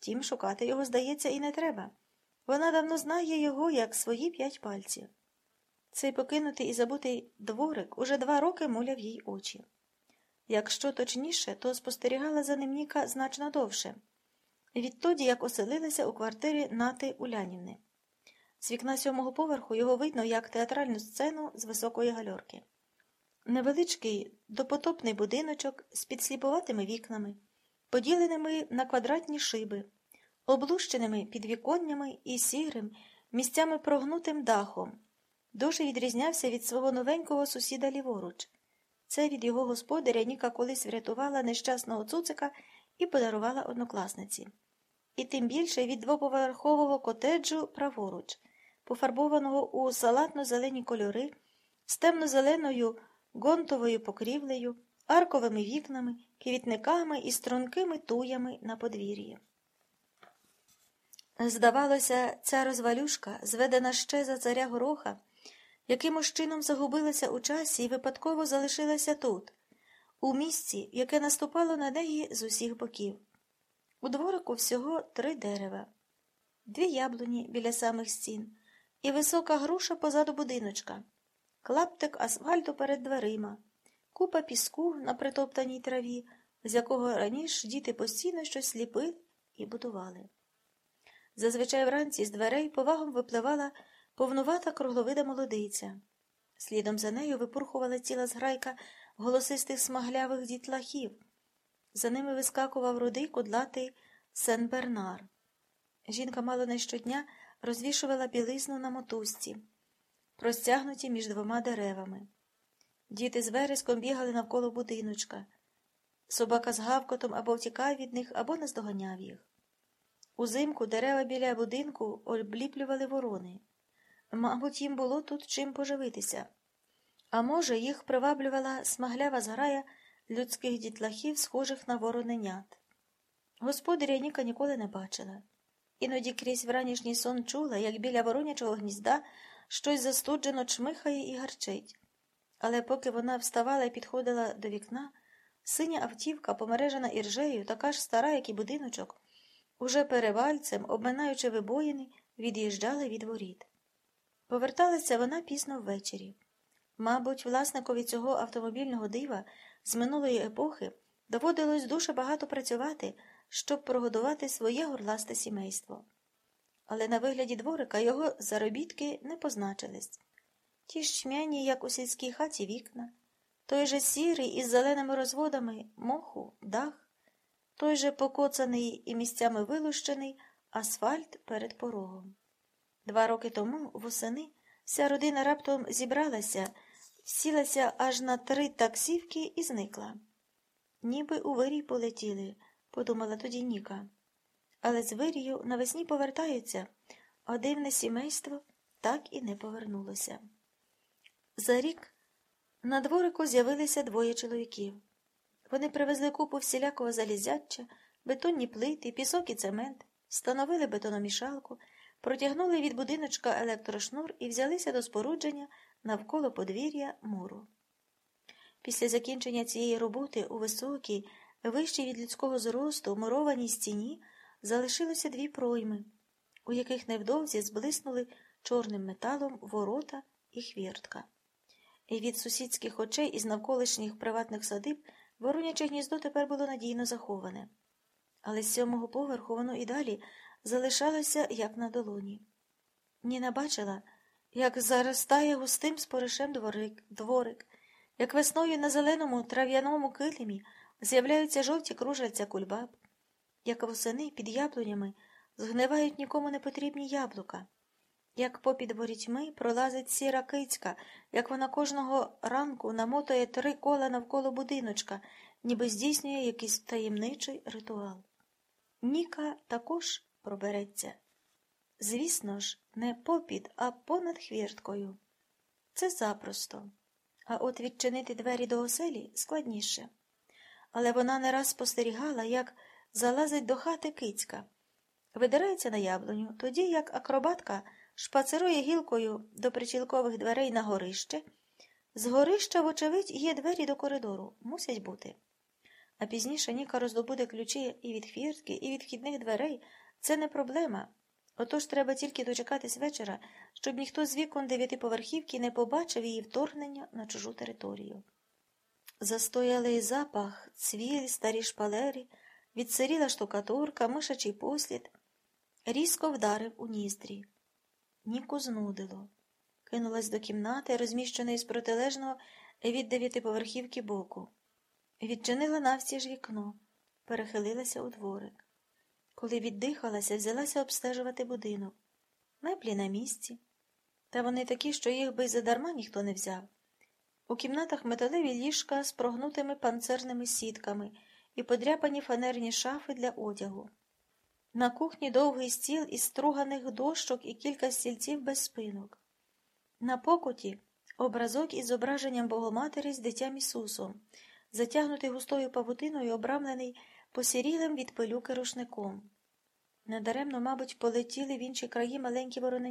Втім, шукати його, здається, і не треба. Вона давно знає його, як свої п'ять пальців. Цей покинутий і забутий дворик уже два роки муляв їй очі. Якщо точніше, то спостерігала за ним Ніка значно довше, відтоді як оселилася у квартирі Нати Улянівни. З вікна сьомого поверху його видно як театральну сцену з високої гальорки. Невеличкий допотопний будиночок з підсліпуватими вікнами, поділеними на квадратні шиби, облущеними підвіконнями і сірим, місцями прогнутим дахом, дуже відрізнявся від свого новенького сусіда ліворуч. Це від його господаря Ніка колись врятувала нещасного цуцика і подарувала однокласниці. І тим більше від двоповерхового котеджу праворуч, пофарбованого у салатно-зелені кольори, з темно-зеленою гонтовою покрівлею, арковими вікнами, квітниками і стрункими туями на подвір'ї. Здавалося, ця розвалюшка, зведена ще за царя гороха, якимось чином загубилася у часі і випадково залишилася тут, у місці, яке наступало на неї з усіх боків. У дворику всього три дерева, дві яблуні біля самих стін і висока груша позаду будиночка, клаптик асфальту перед дверима, купа піску на притоптаній траві, з якого раніше діти постійно щось ліпили і будували. Зазвичай вранці з дверей повагом випливала повнувата кругловида молодиця. Слідом за нею випурхувала ціла зграйка голосистих смаглявих дітлахів. За ними вискакував рудий кудлатий Сен Бернар. Жінка мало не щодня розвішувала білизну на мотузці, простягнуті між двома деревами. Діти з вереском бігали навколо будиночка. Собака з гавкотом або втікав від них, або наздоганяв їх. Узимку дерева біля будинку обліплювали ворони. Мабуть, їм було тут чим поживитися. А може, їх приваблювала смаглява зграя людських дітлахів, схожих на вороненят. Господаря Ніка ніколи не бачила. Іноді крізь вранішній сон чула, як біля воронячого гнізда щось застуджено чмихає і гарчить. Але поки вона вставала і підходила до вікна, синя автівка, помережена іржею, така ж стара, як і будиночок, уже перевальцем, обминаючи вибоїни, від'їжджала від воріт. Поверталася вона пізно ввечері. Мабуть, власникові цього автомобільного дива з минулої епохи доводилось дуже багато працювати, щоб прогодувати своє горласте сімейство. Але на вигляді дворика його заробітки не позначились. Ті ж чмяні, як у сільській хаті вікна, той же сірий із зеленими розводами моху, дах, той же покоцаний і місцями вилущений асфальт перед порогом. Два роки тому, восени, вся родина раптом зібралася, сілася аж на три таксівки і зникла. Ніби у вирій полетіли, подумала тоді Ніка. Але з вирію навесні повертаються, а дивне сімейство так і не повернулося. За рік на дворику з'явилися двоє чоловіків. Вони привезли купу всілякого залізяча, бетонні плити, пісок і цемент, встановили бетономішалку, протягнули від будиночка електрошнур і взялися до спорудження навколо подвір'я муру. Після закінчення цієї роботи у високій, вищій від людського зросту, мурованій стіні залишилося дві пройми, у яких невдовзі зблиснули чорним металом ворота і хвіртка. І від сусідських очей із навколишніх приватних садиб вороняче гніздо тепер було надійно заховане. Але з сьомого поверху воно і далі залишалося, як на долоні. Ніна бачила, як заростає густим споришем дворик, дворик, як весною на зеленому трав'яному килимі з'являються жовті кружальця кульбаб, як восени під яблунями згнивають нікому не потрібні яблука, як попід ворітьми пролазить сіра кицька, як вона кожного ранку намотує три кола навколо будиночка, ніби здійснює якийсь таємничий ритуал. Ніка також пробереться. Звісно ж, не попід, а понад хвірткою. Це запросто. А от відчинити двері до оселі складніше. Але вона не раз спостерігала, як залазить до хати кицька, видирається на яблуню, тоді як акробатка шпацирує гілкою до причілкових дверей на горище. З горища, вочевидь, є двері до коридору, мусять бути. а пізніше Ніка роздобуде ключі і від хвіртки, і від вхідних дверей, це не проблема. Отож треба тільки дочекатись вечора, щоб ніхто з вікон дев'ятиповерхівки не побачив її вторгнення на чужу територію. Застоялий запах, цвіль, старі шпалери, відсиріла штукатурка, мишачий послід, різко вдарив у ніздрі. Ніку знудило. Кинулась до кімнати, розміщеної з протилежного від дев'ятиповерхівки боку. Відчинила навстіж вікно, перехилилася у дворик. Коли віддихалася, взялася обстежувати будинок. Меблі на місці. Та вони такі, що їх би задарма ніхто не взяв. У кімнатах металеві ліжка з прогнутими панцирними сітками і подряпані фанерні шафи для одягу. На кухні довгий стіл із струганих дощок і кілька стільців без спинок. На покуті образок із зображенням Богоматері з дитям Ісусом, затягнутий густою павутиною, обрамлений посірілим від пилюки рушником. Недаремно, мабуть, полетіли в інші краї маленькі ворони.